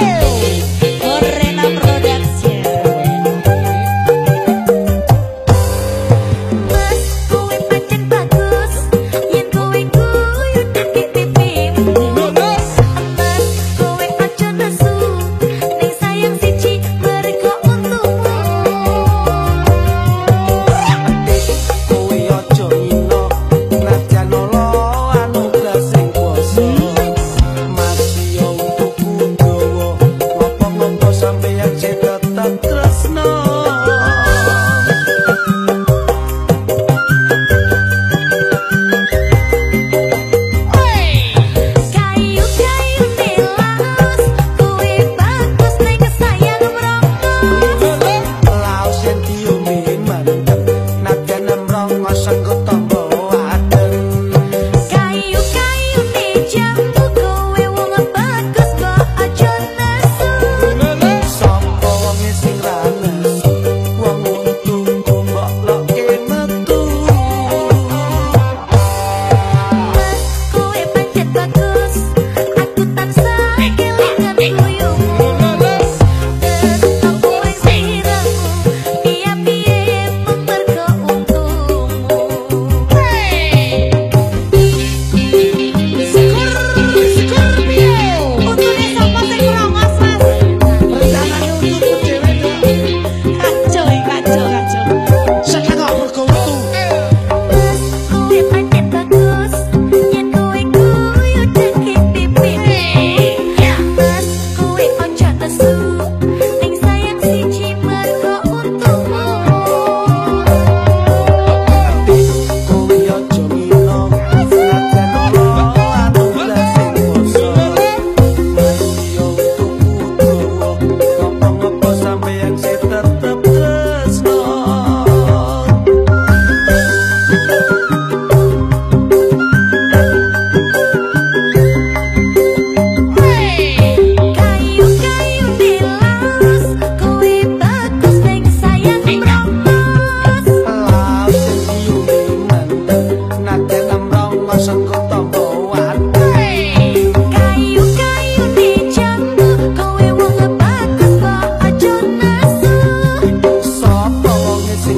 Hey!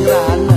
Gran